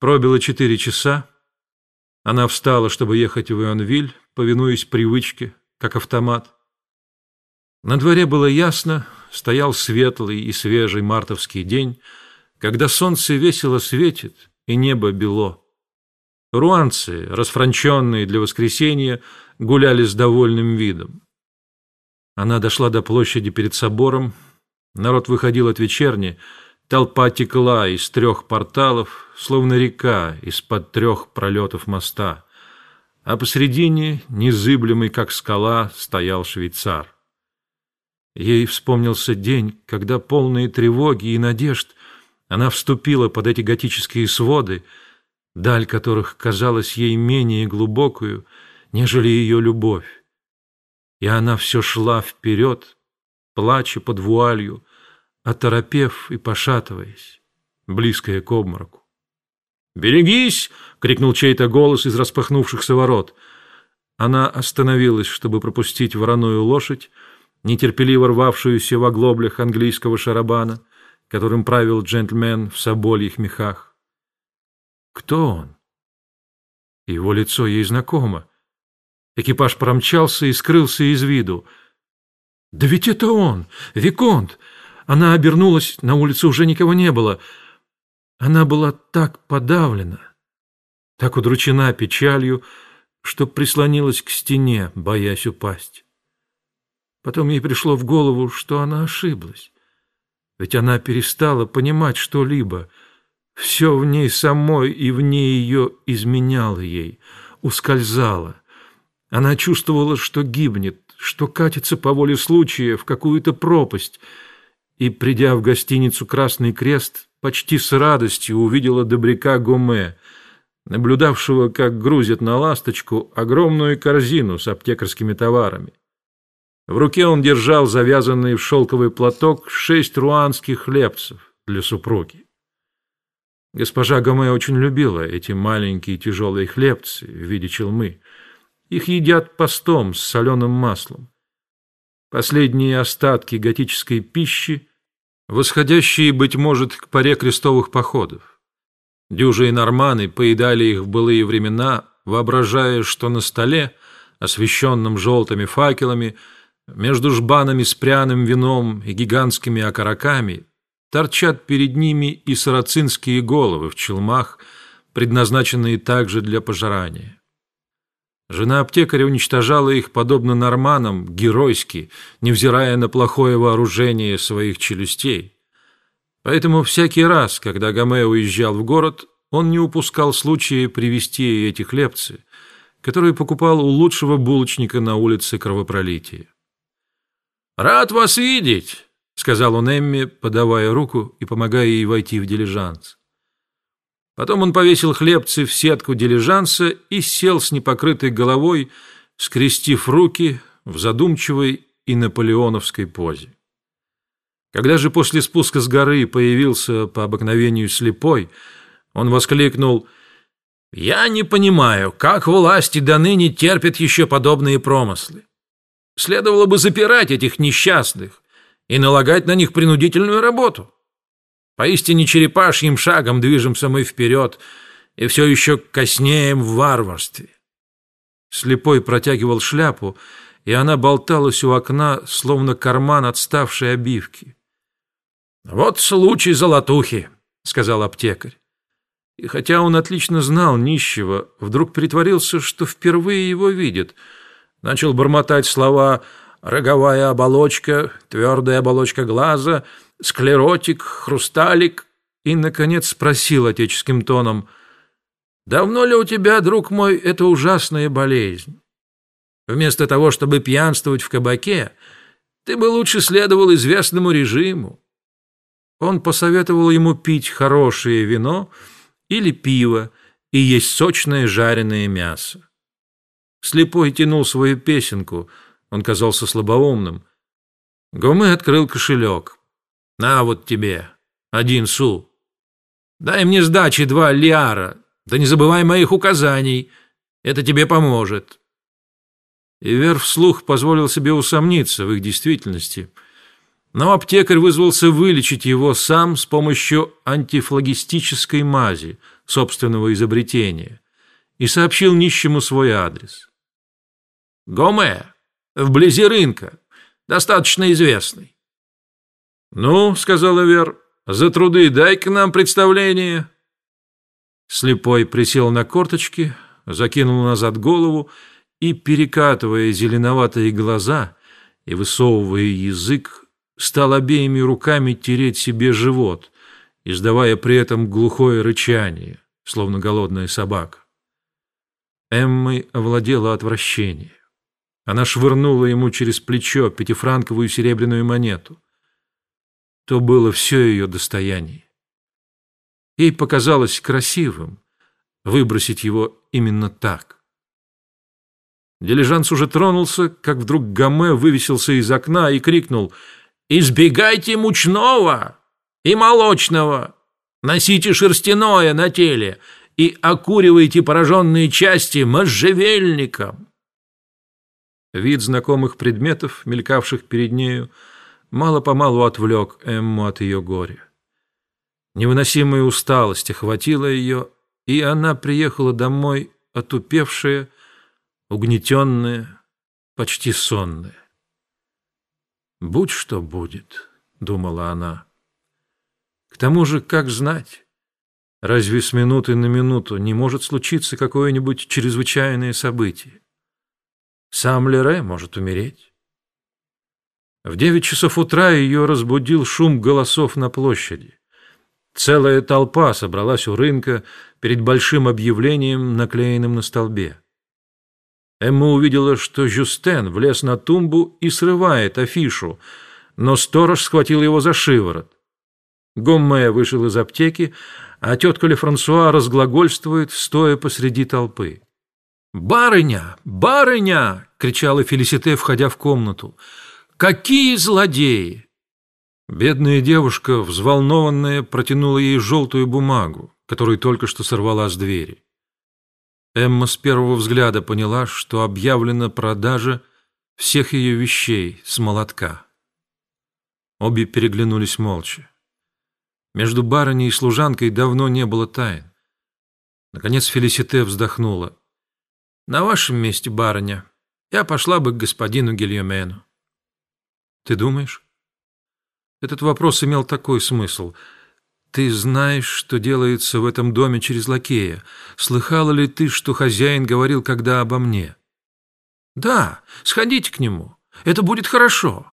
Пробило четыре часа. Она встала, чтобы ехать в Ионвиль, повинуясь привычке, как автомат. На дворе было ясно, стоял светлый и свежий мартовский день, когда солнце весело светит и небо бело. Руанцы, расфранченные для воскресенья, гуляли с довольным видом. Она дошла до площади перед собором. Народ выходил от вечерни, толпа текла из трех порталов, словно река из-под трех пролетов моста, а посредине, незыблемый как скала, стоял швейцар. Ей вспомнился день, когда полные тревоги и надежд она вступила под эти готические своды, даль которых казалась ей менее глубокую, нежели ее любовь. И она все шла вперед, плача под вуалью, оторопев и пошатываясь, близкая к обмороку. «Берегись!» — крикнул чей-то голос из распахнувшихся ворот. Она остановилась, чтобы пропустить вороную лошадь, нетерпеливо рвавшуюся в оглоблях английского шарабана, которым правил джентльмен в собольих мехах. Кто он? Его лицо ей знакомо. Экипаж промчался и скрылся из виду. «Да ведь это он! Виконт!» Она обернулась, на улице уже никого не было. Она была так подавлена, так удручена печалью, что прислонилась к стене, боясь упасть. Потом ей пришло в голову, что она ошиблась. Ведь она перестала понимать что-либо. Все в ней самой и вне ее изменяло ей, ускользало. Она чувствовала, что гибнет, что катится по воле случая в какую-то пропасть, и, придя в гостиницу «Красный крест», почти с радостью увидела добряка Гоме, наблюдавшего, как грузят на ласточку огромную корзину с аптекарскими товарами. В руке он держал завязанный в шелковый платок шесть руанских хлебцев для супруги. Госпожа Гоме очень любила эти маленькие тяжелые хлебцы в виде челмы. Их едят постом с соленым маслом. Последние остатки готической пищи, восходящие, быть может, к паре крестовых походов. Дюжи и норманы поедали их в былые времена, воображая, что на столе, освещенном желтыми факелами, между жбанами с пряным вином и гигантскими окороками торчат перед ними и сарацинские головы в челмах, предназначенные также для пожирания. Жена аптекаря уничтожала их, подобно норманам, геройски, невзирая на плохое вооружение своих челюстей. Поэтому всякий раз, когда Гоме уезжал в город, он не упускал случая привезти эти хлебцы, которые покупал у лучшего булочника на улице Кровопролития. «Рад вас видеть», — сказал он Эмме, подавая руку и помогая ей войти в дилижанс. Потом он повесил хлебцы в сетку дилижанса и сел с непокрытой головой, скрестив руки в задумчивой и наполеоновской позе. Когда же после спуска с горы появился по обыкновению слепой, он воскликнул «Я не понимаю, как власти до ныне терпят еще подобные промыслы. Следовало бы запирать этих несчастных и налагать на них принудительную работу. Поистине черепашьим шагом движемся мы вперед и все еще коснеем в варварстве. Слепой протягивал шляпу, и она болталась у окна, словно карман отставшей обивки. «Вот случай золотухи», — сказал аптекарь. И хотя он отлично знал нищего, вдруг притворился, что впервые его видит — начал бормотать слова «роговая оболочка», «твердая оболочка глаза», «склеротик», «хрусталик» и, наконец, спросил отеческим тоном «Давно ли у тебя, друг мой, эта ужасная болезнь? Вместо того, чтобы пьянствовать в кабаке, ты бы лучше следовал известному режиму». Он посоветовал ему пить хорошее вино или пиво и есть сочное жареное мясо. Слепой тянул свою песенку, он казался слабоумным. Гоме открыл кошелек. «На вот тебе, один су. Дай мне сдачи два лиара, да не забывай моих указаний, это тебе поможет». Ивер вслух позволил себе усомниться в их действительности, но аптекарь вызвался вылечить его сам с помощью антифлагистической мази, собственного изобретения и сообщил нищему свой адрес. «Гоме, вблизи рынка, достаточно известный». «Ну, — сказала Вер, — за труды дай-ка нам представление». Слепой присел на корточки, закинул назад голову и, перекатывая зеленоватые глаза и высовывая язык, стал обеими руками тереть себе живот, издавая при этом глухое рычание, словно голодная собака. Эммой овладело отвращение. Она швырнула ему через плечо пятифранковую серебряную монету. То было все ее достояние. Ей показалось красивым выбросить его именно так. Дилижанс уже тронулся, как вдруг Гаме вывесился из окна и крикнул «Избегайте мучного и молочного, носите шерстяное на теле и окуривайте пораженные части можжевельником». Вид знакомых предметов, мелькавших перед нею, мало-помалу отвлек Эмму от ее горя. Невыносимая усталость охватила ее, и она приехала домой отупевшая, угнетенная, почти сонная. «Будь что будет», — думала она. «К тому же, как знать, разве с минуты на минуту не может случиться какое-нибудь чрезвычайное событие? Сам Лере может умереть». В девять часов утра ее разбудил шум голосов на площади. Целая толпа собралась у рынка перед большим объявлением, наклеенным на столбе. Эмма увидела, что Жюстен влез на тумбу и срывает афишу, но сторож схватил его за шиворот. Гомме вышел из аптеки, а тетка Лефрансуа разглагольствует, стоя посреди толпы. «Барыня! Барыня!» — кричала Фелисите, входя в комнату. «Какие злодеи! Бедная девушка, взволнованная, протянула ей желтую бумагу, которую только что сорвала с двери. Эмма с первого взгляда поняла, что объявлена продажа всех ее вещей с молотка. Обе переглянулись молча. Между барыней и служанкой давно не было тайн. Наконец Фелисите вздохнула. «На вашем месте, барыня, я пошла бы к господину Гильомену». «Ты думаешь?» Этот вопрос имел такой смысл. «Ты знаешь, что делается в этом доме через лакея. Слыхала ли ты, что хозяин говорил когда обо мне?» «Да, сходите к нему. Это будет хорошо.